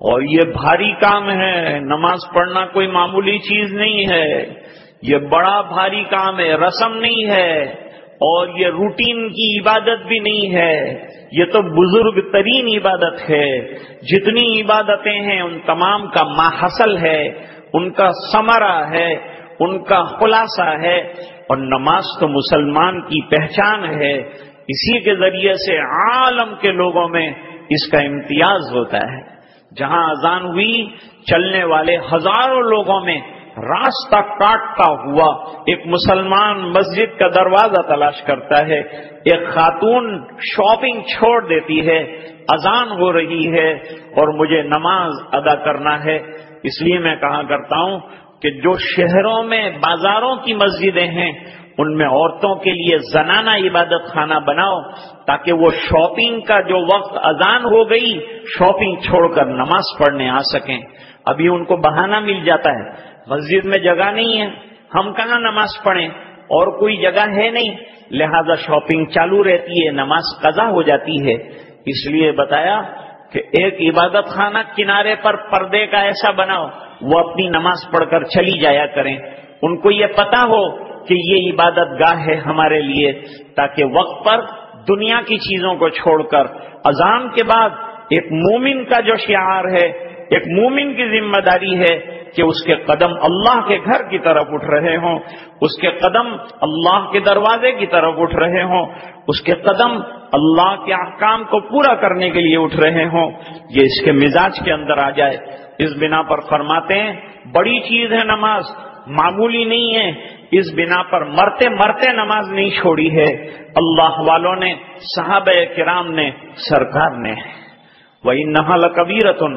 S2: اور یہ بھاری کام ہے۔ نماز پڑھنا کوئی معمولی چیز نہیں ہے۔ یہ بڑا بھاری کام ہے، رسم نہیں ہے، اور یہ روٹین کی عبادت بھی نہیں ہے۔ یہ تو بزرگ ترین عبادت ہے۔ جتنی عبادتیں ہیں، ان تمام کا ماحصل ہے، ان کا سمرا ہے، ان کا خلاصہ ہے۔ اور نماز تو مسلمان کی پہچان ہے۔ اسی کے ذریعے سے عالم کے لوگوں میں اس کا امتیاز ہوتا ہے۔ جہاں اذان ہوئی، چلنے والے ہزاروں لوگوں میں راستہ کاٹتا ہوا ایک مسلمان مسجد کا دروازہ تلاش کرتا ہے، ایک خاتون شاپنگ چھوڑ دیتی ہے، اذان ہو رہی ہے اور مجھے نماز ادا کرنا ہے۔ اس لیے میں کہا کرتا ہوں کہ جو شہروں میں بازاروں کی مسجدیں ہیں، ان میں عورتوں کے لیے زنانہ عبادت خانہ بناؤ تاکہ وہ شاپنگ کا جو وقت اذان ہو گئی، شاپنگ چھوڑ کر نماز پڑھنے آ سکیں۔ ابھی ان کو بہانہ مل جاتا ہے۔ مسجد میں جگہ نہیں ہے۔ ہم کہاں نماز پڑھیں؟ اور کوئی جگہ ہے نہیں۔ لہذا شاپنگ چالو رہتی ہے، نماز قضا ہو جاتی ہے۔ اس لیے بتایا کہ ایک عبادت خانہ کنارے پر پردے کا ایسا بناؤ، وہ اپنی نماز پڑھ کر چلی جایا کریں۔ ان کو یہ پتا ہو کہ یہ عبادت گاہ ہے ہمارے لیے، تاکہ وقت پر دنیا کی چیزوں کو چھوڑ کر۔ اذان کے بعد ایک مومن کا جو شعار ہے، ایک مومن کی ذمہ داری ہے کہ اس کے قدم اللہ کے گھر کی طرف اٹھ رہے ہوں، اس کے قدم اللہ کے دروازے کی طرف اٹھ رہے ہوں، اس کے قدم اللہ کے احکام کو پورا کرنے کے لیے اٹھ رہے ہوں، یہ اس کے مزاج کے اندر آ جائے۔ اس بنا پر فرماتے ہیں، بڑی چیز ہے نماز، معمولی نہیں ہے۔ اس بنا پر مرتے مرتے نماز نہیں چھوڑی ہے۔ اللہ والوں نے، صحابہ کرام نے، سرکار نے۔ وہی نہال کبیرتن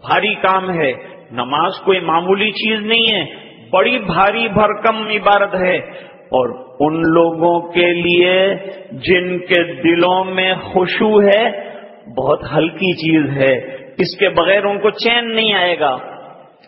S2: بھاری کام ہے۔ نماز کوئی معمولی چیز نہیں ہے، بڑی بھاری بھرکم عبارت ہے۔ اور ان لوگوں کے لیے جن کے دلوں میں خوشو ہے، بہت ہلکی چیز ہے۔ اس کے بغیر ان کو چین نہیں آئے گا۔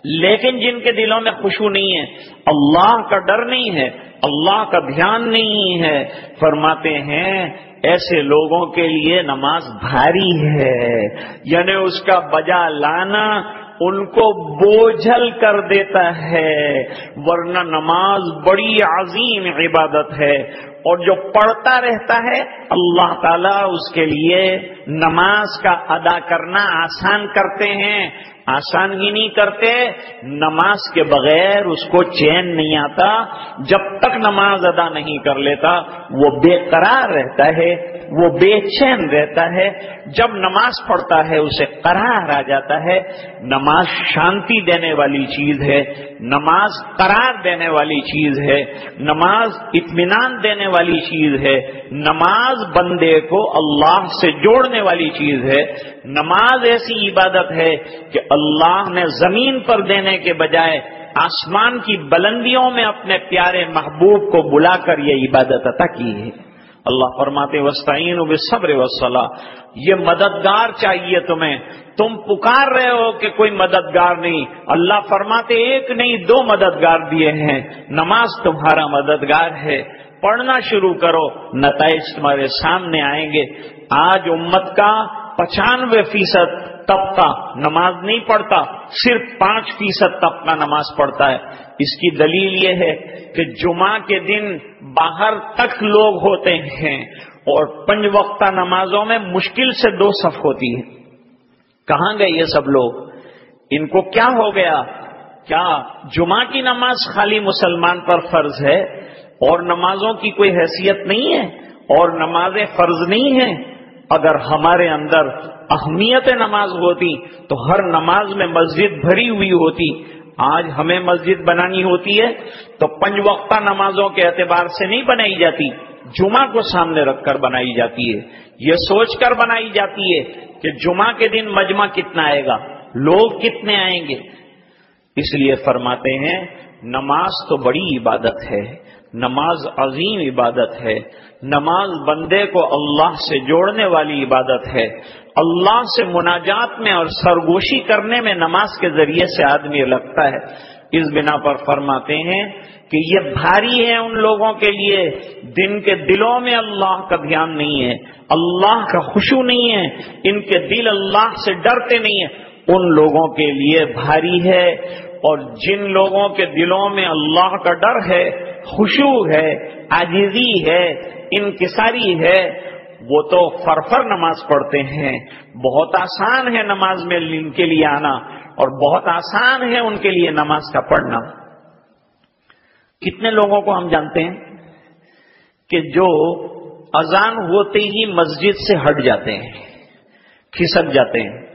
S2: لیکن جن کے دلوں میں خوشو نہیں ہے، اللہ کا ڈر نہیں ہے، اللہ کا دھیان نہیں ہے۔ فرماتے ہیں، ایسے لوگوں کے لیے نماز بھاری ہے یعنی اس کا بجا لانا ان کو بوجھل کر دیتا ہے، ورنہ نماز بڑی عظیم عبادت ہے۔ اور جو پڑھتا رہتا ہے، اللہ تعالیٰ اس کے لیے نماز کا ادا کرنا آسان کرتے ہیں۔ آسان ہی نہیں کرتے، نماز کے بغیر اس کو چین نہیں آتا۔ جب تک نماز ادا نہیں کر لیتا، وہ بے قرار رہتا ہے۔ وہ بے چین رہتا ہے۔ جب نماز پڑھتا ہے، اسے قرار آ جاتا ہے۔ نماز شانتی دینے والی چیز ہے۔ نماز قرار دینے والی چیز ہے۔ نماز اطمینان دینے والی چیز ہے۔ نماز بندے کو اللہ سے جوڑنے والی چیز ہے۔ نماز ایسی عبادت ہے کہ اللہ نے زمین پر دینے کے بجائے آسمان کی بلندیوں میں اپنے پیارے محبوب کو بلا کر یہ عبادت عطا کی ہے۔ اللہ فرماتے وسطین صبر وسلح یہ مددگار چاہیے تمہیں۔ تم پکار رہے ہو کہ کوئی مددگار نہیں۔ اللہ فرماتے ایک نہیں، دو مددگار دیے ہیں۔ نماز تمہارا مددگار ہے۔ پڑھنا شروع کرو، نتائج تمہارے سامنے آئیں گے۔ آج امت کا پچانوے فیصد طبقہ نماز نہیں پڑھتا، صرف پانچ فیصد طبقہ نماز پڑھتا ہے۔ اس کی دلیل یہ ہے کہ جمعہ کے دن باہر تک لوگ ہوتے ہیں اور پنج وقتہ نمازوں میں مشکل سے دو صف ہوتی ہے۔ کہاں گئے یہ سب لوگ؟ ان کو کیا ہو گیا؟ کیا جمعہ کی نماز خالی مسلمان پر فرض ہے؟ اور نمازوں کی کوئی حیثیت نہیں ہے؟ اور نمازیں فرض نہیں ہیں؟ اگر ہمارے اندر اہمیت نماز ہوتی تو ہر نماز میں مسجد بھری ہوئی ہوتی آج ہمیں مسجد بنانی ہوتی ہے تو پنج وقتہ نمازوں کے اعتبار سے نہیں بنائی جاتی، جمعہ کو سامنے رکھ کر بنائی جاتی ہے۔ یہ سوچ کر بنائی جاتی ہے کہ جمعہ کے دن مجمع کتنا آئے گا، لوگ کتنے آئیں گے۔ اس لیے فرماتے ہیں، نماز تو بڑی عبادت ہے، نماز عظیم عبادت ہے۔ نماز بندے کو اللہ سے جوڑنے والی عبادت ہے۔ اللہ سے مناجات میں اور سرگوشی کرنے میں نماز کے ذریعے سے آدمی لگتا ہے۔ اس بنا پر فرماتے ہیں کہ یہ بھاری ہے ان لوگوں کے لیے دن کے دلوں میں اللہ کا دھیان نہیں ہے۔ اللہ کا خوشو نہیں ہے۔ ان کے دل اللہ سے ڈرتے نہیں ہیں۔ ان لوگوں کے لیے بھاری ہے۔ اور جن لوگوں کے دلوں میں اللہ کا ڈر ہے خوشو ہے آجیزی ہے انکساری ہے، وہ تو فرفر نماز پڑھتے ہیں، بہت آسان ہے نماز میں ان کے لیے آنا اور بہت آسان ہے ان کے لیے نماز کا پڑھنا۔ کتنے لوگوں کو ہم جانتے ہیں کہ جو اذان ہوتے ہی مسجد سے ہٹ جاتے ہیں، کھسک جاتے ہیں۔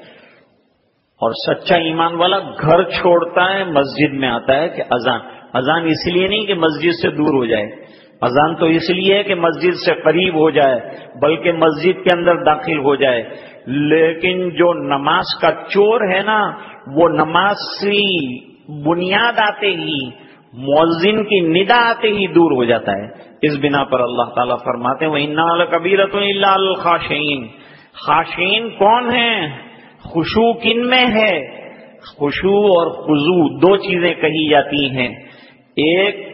S2: اور سچا ایمان والا گھر چھوڑتا ہے، مسجد میں آتا ہے کہ اذان۔ اذان اس لیے نہیں کہ مسجد سے دور ہو جائے۔ اذان تو اس لیے ہے کہ مسجد سے قریب ہو جائے، بلکہ مسجد کے اندر داخل ہو جائے۔ لیکن جو نماز کا چور ہے نا، وہ نماز سے بنیاد آتے ہی، مؤذن کی ندا آتے ہی دور ہو جاتا ہے۔ اس بنا پر اللہ تعالیٰ فرماتے ہیں وہ کبیرت اللہ الخاشین خاشین کون ہیں؟ خوشو کن میں ہے؟ خوشو اور خزو دو چیزیں کہی جاتی ہیں۔ ایک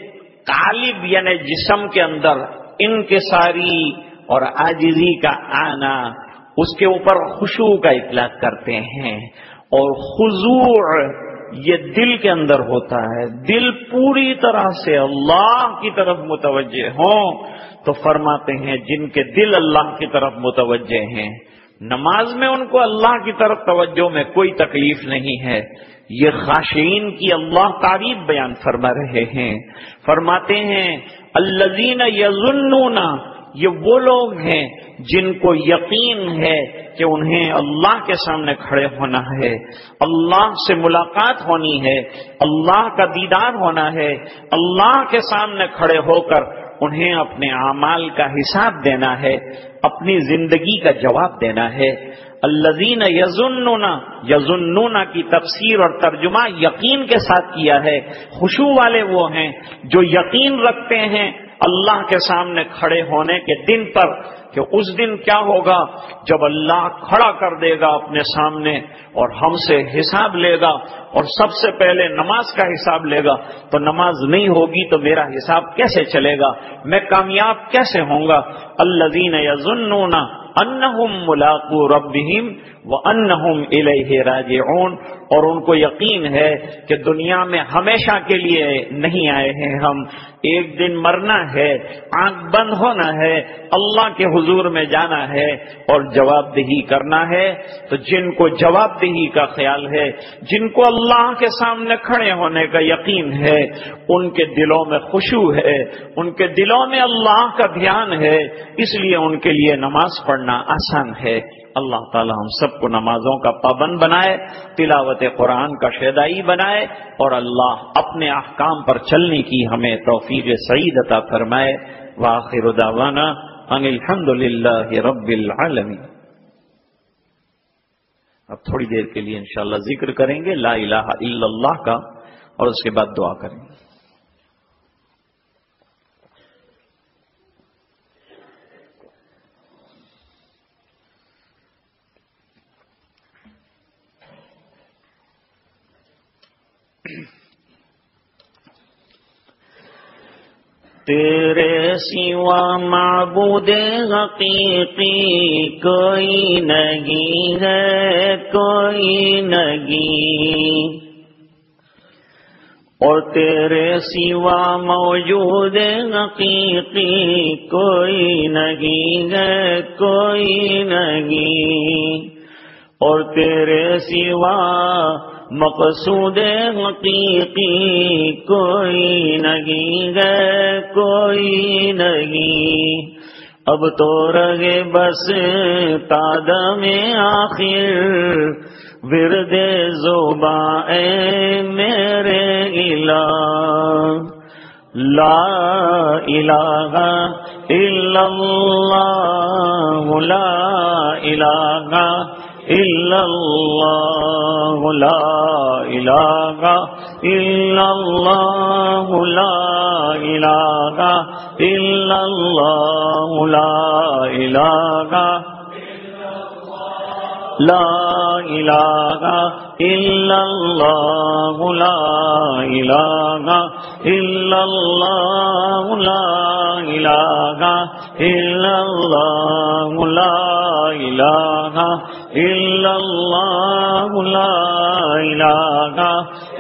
S2: طالب یعنی جسم کے اندر انکساری اور آجزی کا آنا، اس کے اوپر خوشبو کا اطلاق کرتے ہیں۔ اور خضوع یہ دل کے اندر ہوتا ہے۔ دل پوری طرح سے اللہ کی طرف متوجہ ہوں تو فرماتے ہیں جن کے دل اللہ کی طرف متوجہ ہیں۔ نماز میں ان کو اللہ کی طرف توجہ میں کوئی تکلیف نہیں ہے۔ یہ خاشین کی اللہ تعریف بیان فرما رہے ہیں۔ فرماتے ہیں الزین یزنون یہ وہ لوگ ہیں جن کو یقین ہے کہ انہیں اللہ کے سامنے کھڑے ہونا ہے۔ اللہ سے ملاقات ہونی ہے۔ اللہ کا دیدار ہونا ہے۔ اللہ کے سامنے کھڑے ہو کر انہیں اپنے اعمال کا حساب دینا ہے، اپنی زندگی کا جواب دینا ہے۔ الزین یزنونا یزنونا کی تفسیر اور ترجمہ یقین کے ساتھ کیا ہے۔ خوشو والے وہ ہیں جو یقین رکھتے ہیں اللہ کے سامنے کھڑے ہونے کے دن پر۔ کہ اس دن کیا ہوگا جب اللہ کھڑا کر دے گا اپنے سامنے اور ہم سے حساب لے گا اور سب سے پہلے نماز کا حساب لے گا تو نماز نہیں ہوگی تو میرا حساب کیسے چلے گا؟ میں کامیاب کیسے ہوں گا؟ اللہ دین انہم ملاقو ربہم و انہم الیہ راجعون اور ان کو یقین ہے کہ دنیا میں ہمیشہ کے لیے نہیں آئے ہیں ہم۔ ایک دن مرنا ہے، آنکھ بند ہونا ہے، اللہ کے حضور میں جانا ہے اور جواب دہی کرنا ہے، تو جن کو جواب دہی کا خیال ہے، جن کو اللہ کے سامنے کھڑے ہونے کا یقین ہے، ان کے دلوں میں خوشو ہے، ان کے دلوں میں اللہ کا دھیان ہے، اس لیے ان کے لیے نماز پڑھنا آسان ہے۔ اللہ تعالی ہم سب کو نمازوں کا پابند بنائے، تلاوت قرآن کا شیدائی بنائے، اور اللہ اپنے احکام پر چلنے کی ہمیں توفیق سعید عطا فرمائے۔ واخر دعوانا ان الحمد للہ رب العالمین۔ اب تھوڑی دیر کے لیے انشاءاللہ ذکر کریں گے، لا الہ الا اللہ کا، اور اس کے بعد دعا کریں گے۔ تیرے سوا معبود حقیقی کوئی نہیں ہے، کوئی نہیں۔ اور تیرے سوا موجود حقیقی کوئی نہیں ہے، کوئی نہیں۔ اور تیرے سوا مقصود حقیقی کوئی نہیں ہے، کوئی نہیں۔ اب تو رگے بس تاد میں آخر۔ ورد زوبا اے میرے الہ۔ لا الہ الا اللہ، لا الہ إلا الله لا إله إلا الله لا إله إلا الله لا إله لا إله إلا الله، لا إله إلا الله، لا إله إلا الله، لا إله إلا الله، لا إله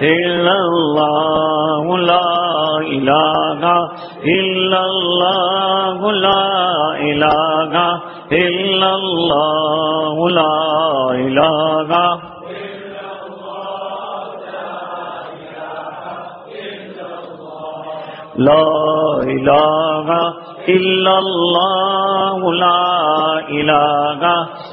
S2: إلا الله، لا إله إلا الله، لا إله إلا الله، لا إله لا إله إلا الله لا إله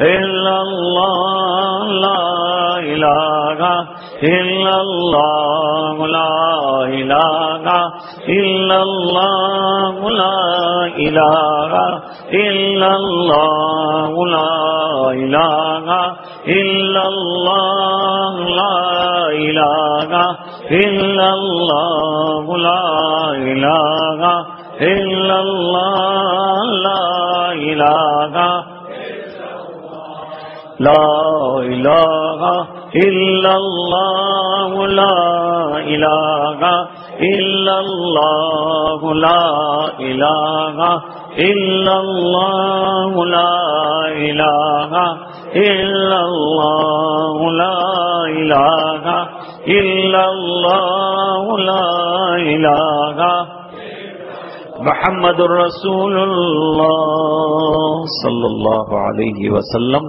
S2: إلا الله لا إله، إلا الله لا إله، إلا الله لا إله، إلا الله لا إله، إلا الله لا إله، إلا الله لا إله، إلا الله لا إله. لا الہ الا اللہ لا الہ الا اللہ لا الہ الا اللہ لا الہ الا اللہ لا الہ الا اللہ لا الہ محمد الرسول اللہ صلی اللہ علیہ وسلم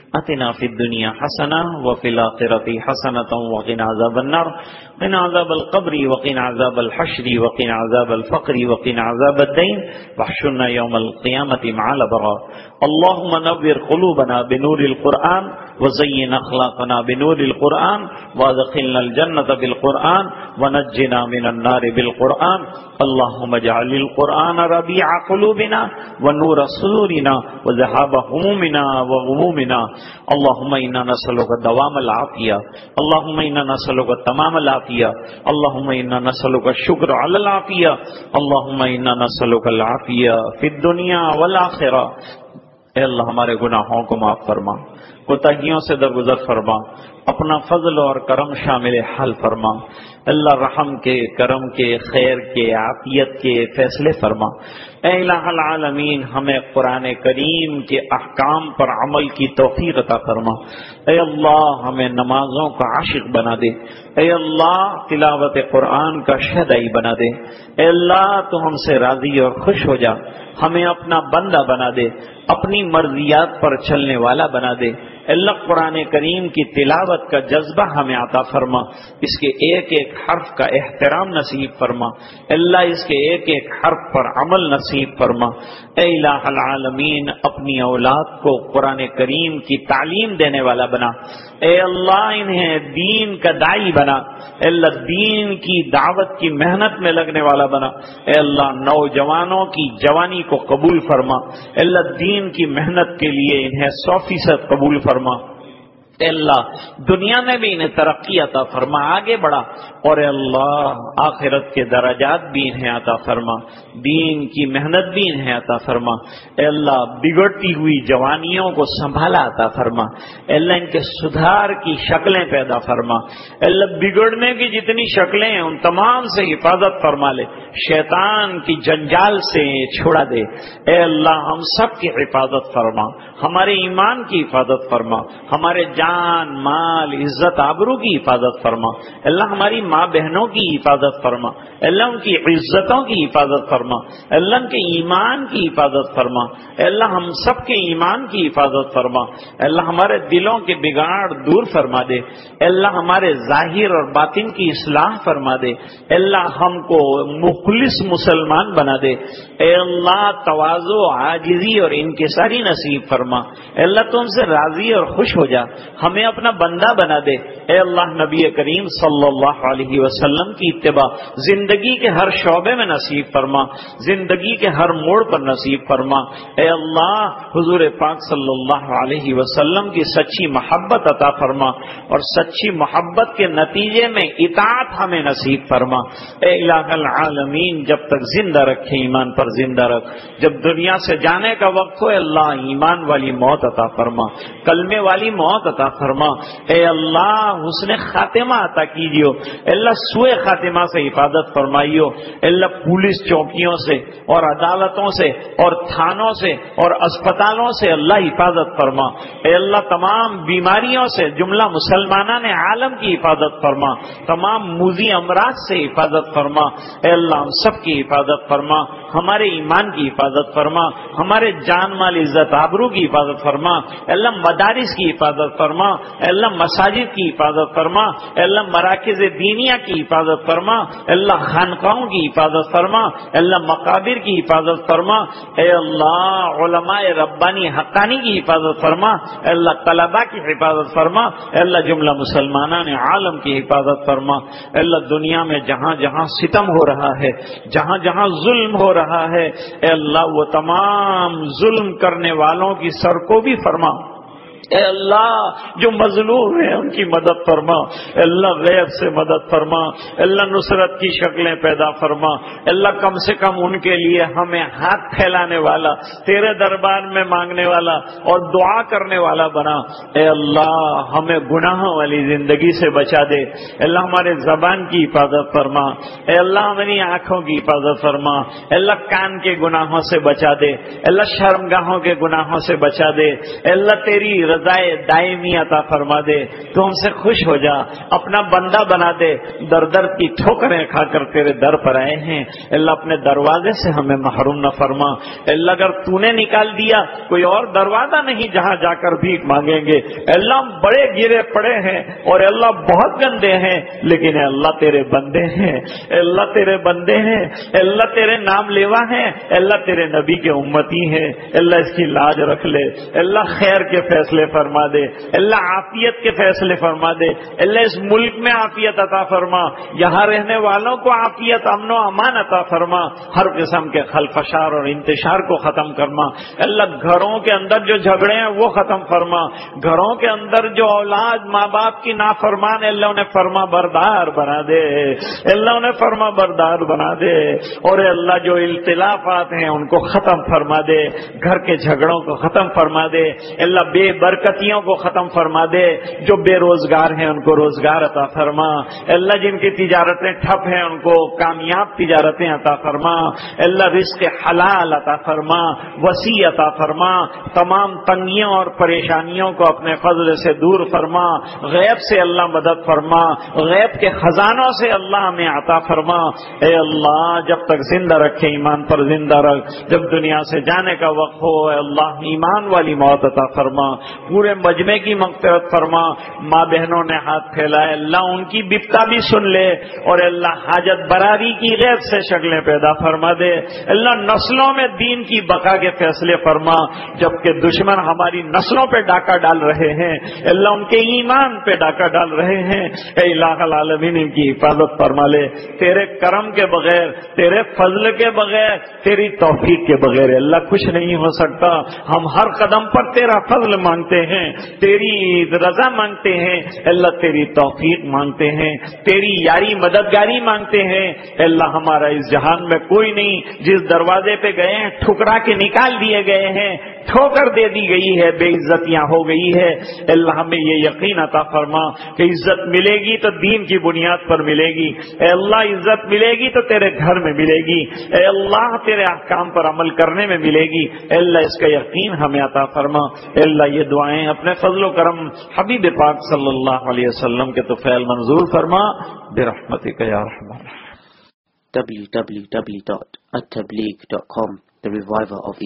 S2: أتنا في الدنيا حسنة وفي الآخرة حسنة وقنا عذاب النار. قنا عذاب القبر وقنا عذاب الحشر وقنا عذاب الفقر وقنا عذاب الدين واحشرنا يوم القيامة مع الأبرار اللهم نور قلوبنا بنور القرآن وزين أخلاقنا بنور القرآن وادخلنا الجنة بالقرآن ونجنا من النار بالقرآن. اللهم اجعل القرآن ربيع قلوبنا ونور صدورنا وذهاب همومنا وغمومنا. اللهم إنا نسألك دوام العافية اللهم إنا نسألك تمام العافية اللهم إنا نسألك الشكر على العافية اللهم إنا نسألك العافية في الدنيا والآخرة اے اللہ، ہمارے گناہوں کو معاف فرما کوتاہیوں سے درگزر فرما، اپنا فضل اور کرم شامل حل فرما۔ اللہ رحم کے، کرم کے، خیر کے، عافیت کے فیصلے فرما۔ اے الہ العالمین، ہمیں قرآن کریم کے احکام پر عمل کی توفیق عطا فرما۔ اے اللہ، ہمیں نمازوں کا عاشق بنا دے۔ اے اللہ، تلاوت قرآن کا شدعی بنا دے۔ اے اللہ، تو ہم سے راضی اور خوش ہو جا۔ ہمیں اپنا بندہ بنا دے۔ اپنی مرضیات پر چلنے والا بنا دے۔ اللہ قرآن کریم کی تلاوت کا جذبہ ہمیں عطا فرما، اس کے ایک ایک حرف کا احترام نصیب فرما۔ اللہ اس کے ایک ایک حرف پر عمل نصیب فرما۔ اے الہ العالمین، اپنی اولاد کو قرآن کریم کی تعلیم دینے والا بنا۔ اے اللہ، انہیں دین کا دائی بنا۔ اے اللہ، دین کی دعوت کی محنت میں لگنے والا بنا۔ اے اللہ، نوجوانوں کی جوانی کو قبول فرما۔ اے اللہ، دین کی محنت کے لیے انہیں سو فیصد قبول فرما فرما۔ اے اللہ، دنیا میں بھی انہیں ترقی عطا فرما، آگے بڑھا۔ اور اے اللہ، آخرت کے درجات بھی انہیں عطا فرما، دین کی محنت بھی انہیں عطا فرما۔ اے اللہ، بگڑتی ہوئی جوانیوں کو سنبھالا عطا فرما۔ اے اللہ، ان کے سدھار کی شکلیں پیدا فرما۔ اے اللہ، بگڑنے کی جتنی شکلیں ہیں، ان تمام سے حفاظت فرما لے۔ شیطان کی جنجال سے چھوڑا دے۔ اے اللہ، ہم سب کی حفاظت فرما۔ ہمارے ایمان کی حفاظت فرما، ہمارے جان، مال، عزت، آبرو کی حفاظت فرما۔ اللہ ہماری ماں بہنوں کی حفاظت فرما، اللہ ان کی عزتوں کی حفاظت فرما، اللہ ان کے ایمان کی حفاظت فرما، اللہ ہم سب کے ایمان کی حفاظت فرما۔ اللہ ہمارے دلوں کے بگاڑ دور فرما دے۔ اللہ ہمارے ظاہر اور باطن کی اصلاح فرما دے۔ اللہ ہم کو مخلص مسلمان بنا دے۔ اے اللہ توازو عاجزی اور انکساری نصیب فرما۔ اے اللہ تم سے راضی اور خوش ہو جا، ہمیں اپنا بندہ بنا دے۔ اے اللہ نبی کریم صلی اللہ علیہ وسلم کی اتباع، زندگی کے ہر شعبے میں نصیب فرما، زندگی کے ہر موڑ پر نصیب فرما۔ اے اللہ حضور پاک صلی اللہ علیہ وسلم کی سچی محبت عطا فرما اور سچی محبت کے نتیجے میں اطاعت ہمیں نصیب فرما۔ اے الہ العالمین، جب تک زندہ رکھے ایمان پر زندہ رکھ۔ جب دنیا سے جانے کا وقت ہو، اے اللہ ایمان والی موت عطا فرما، کلمے والی موت عطا فرما۔ اے اللہ، حسن خاتمہ عطا کیجیو۔ اللہ سوئے خاتمہ سے حفاظت فرمائیو۔ اللہ، پولیس چوکیوں سے اور عدالتوں سے اور تھانوں سے اور اسپتالوں سے اللہ حفاظت فرما۔ اے اللہ، تمام بیماریوں سے جملہ مسلمانان عالم کی حفاظت فرما۔ تمام موزی امراض سے حفاظت فرما۔ اے اللہ، ہم سب کی حفاظت فرما۔ ہمارے ایمان کی حفاظت فرما۔ ہمارے جان مال عزت آبرو کی حفاظت فرما اللہ مدارس کی حفاظت فرما اللہ مساجد کی حفاظت فرما اللہ مراکز دینیا کی حفاظت فرما اللہ خانقاہوں کی حفاظت فرما اللہ مقابر کی حفاظت فرما اے اللہ علماء ربانی حقانی کی حفاظت فرما اے اللہ طلبا کی حفاظت فرما اے اللہ جملہ مسلمانان عالم کی حفاظت فرما اے اللہ دنیا میں جہاں جہاں ستم ہو رہا ہے جہاں جہاں ظلم ہو رہا ہے اے اللہ وہ تمام ظلم کرنے والوں کی سر کو بھی فرما۔ اے اللہ جو مظلوم ہیں ان کی مدد فرما اے اللہ غیب سے مدد فرما اے اللہ نصرت کی شکلیں پیدا فرما اے اللہ کم سے کم ان کے لیے ہمیں ہاتھ پھیلانے والا تیرے دربار میں مانگنے والا اور دعا کرنے والا بنا اے اللہ ہمیں گناہوں والی زندگی سے بچا دے اے اللہ ہمارے زبان کی حفاظت فرما اے اللہ ہماری آنکھوں کی حفاظت فرما اے اللہ کان کے گناہوں سے بچا دے اے اللہ شرمگاہوں کے گناہوں سے بچا دے اے اللہ تیری رضائے دائمی عطا فرما دے، تو ہم سے خوش ہو جا، اپنا بندہ بنا دے، در در کی ٹھوکریں کھا کر تیرے در پر آئے ہیں۔ اللہ اپنے دروازے سے ہمیں محروم نہ فرما۔ اللہ اگر تو نے نکال دیا، کوئی اور دروازہ نہیں جہاں جا کر بھیک مانگیں گے۔ اللہ ہم بڑے گرے پڑے ہیں اور اللہ بہت گندے ہیں، لیکن اللہ تیرے بندے ہیں۔ اللہ تیرے بندے ہیں۔ اللہ تیرے نام لیوا ہیں۔ اللہ تیرے نبی کے امتی ہیں۔ اللہ اس کی لاج رکھ لے۔ اللہ خیر کے فیصلے فرما دے، اللہ عافیت کے فیصلے فرما دے، اللہ اس ملک میں عافیت عطا فرما، یہاں رہنے والوں کو عافیت، امن و امان عطا فرما، ہر قسم کے خلفشار اور انتشار کو ختم کرما اللہ گھروں کے اندر جو جھگڑے ہیں وہ ختم فرما، گھروں کے اندر جو اولاد ماں باپ کی نافرمان اللہ انہیں فرما بردار بنا دے، اللہ انہیں فرما بردار بنا دے، اور اللہ جو اختلافات ہیں ان کو ختم فرما دے، گھر کے جھگڑوں کو ختم فرما دے، اللہ بے برکتیوں کو ختم فرما دے، جو بے روزگار ہیں ان کو روزگار عطا فرما۔ اللہ، جن کی تجارتیں ٹھپ ہیں ان کو کامیاب تجارتیں عطا فرما۔ اللہ، رزق حلال عطا فرما، وسیع عطا فرما۔ تمام تنگیوں اور پریشانیوں کو اپنے فضل سے دور فرما۔ غیب سے اللہ مدد فرما۔ غیب کے خزانوں سے اللہ ہمیں عطا فرما۔ اے اللہ، جب تک زندہ رکھے، ایمان پر زندہ رکھ۔ جب دنیا سے جانے کا وقت ہو، اے اللہ، ایمان والی موت عطا فرما۔ پورے مجمے کی مغفرت فرما۔ ماں بہنوں نے ہاتھ پھیلائے، اللہ ان کی بپتا بھی سن لے اور اللہ حاجت براری کی غیر سے شکلیں پیدا فرما دے۔ اللہ نسلوں میں دین کی بقا کے فیصلے فرما۔ جبکہ دشمن ہماری نسلوں پہ ڈاکہ ڈال رہے ہیں، اللہ ان کے ایمان پہ ڈاکہ ڈال رہے ہیں۔ اے الہ العالمین، ان کی حفاظت فرما لے۔ تیرے کرم کے بغیر، تیرے فضل کے بغیر، تیری توفیق کے بغیر۔ اللہ کچھ نہیں ہو سکتا۔ ہم ہر قدم پر تیرا فضل مانگتے ہیں، تیری رضا مانگتے ہیں، اللہ تیری توفیق مانگتے ہیں، تیری یاری مددگاری مانگتے ہیں۔ اللہ ہمارا اس جہان میں کوئی نہیں، جس دروازے پہ گئے ہیں، ٹھکرا کے نکال دیے گئے ہیں، ٹھوکر دے دی گئی ہے، بے عزتیاں ہو گئی ہے۔ اللہ ہمیں یہ یقین عطا فرما کہ عزت ملے گی تو دین کی بنیاد پر ملے گی۔ اے اللہ، عزت ملے گی تو تیرے گھر میں ملے گی۔ اے اللہ، تیرے احکام پر عمل کرنے میں ملے گی۔ اے اللہ، اس کا یقین ہمیں عطا فرما۔ اے اللہ، یہ دعائیں، اپنے فضل و کرم حبیب پاک صلی اللہ علیہ وسلم کے تو فیل منظور فرما برحمتی کا یا رحمان
S1: www.attableek.com The Reviver of